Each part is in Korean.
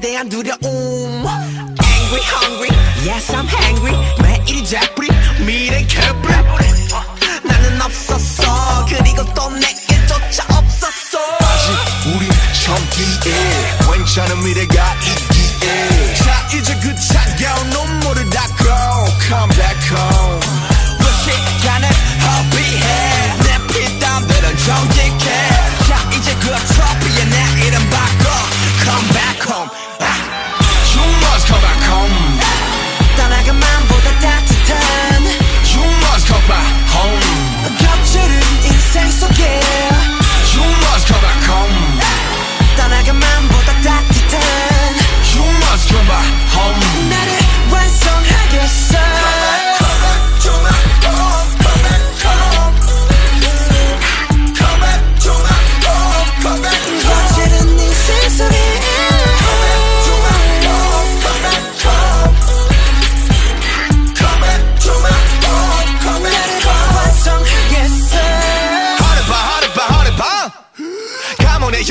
대한 두려움. Angry hungry. Yes I'm hungry 매일이 제뿌리 미래 개뿌리 나는 없었어. 그리고 또 내게 조차 없었어. 아직 우린 젊기에 괜찮은 미래가 있기에. 자 이제 그 차가운 눈물을 닦고 Come back home. 그시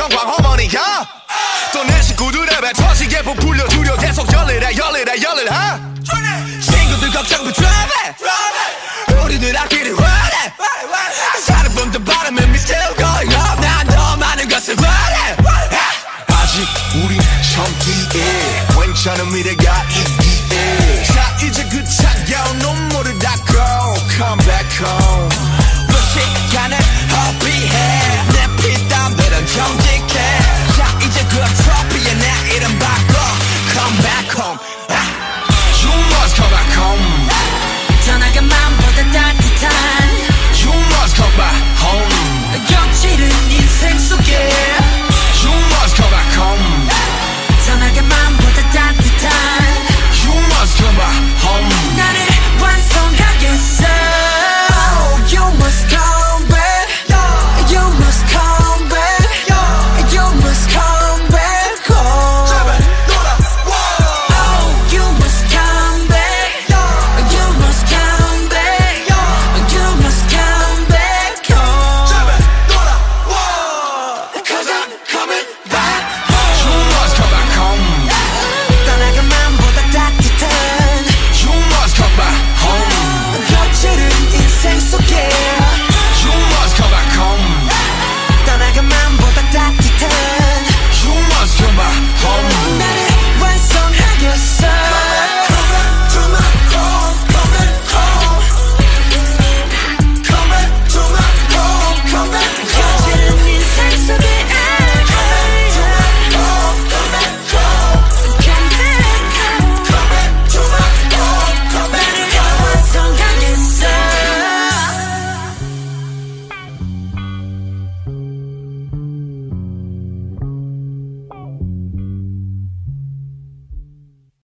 영광 어머니가 또내 식구들의 배 터지게 부풀려 주려 계속 열일해 열일해 열일해 친구들 걱정도 드라마! 우리들 아끼를 원해! 사는 분들 바람은 미스테리 going up 난더 많은 것을 원해. 아직 우린 젊기에 괜찮은 미래가 있기에. 자 이제 그 차가운 눈물을 닦고 Come back home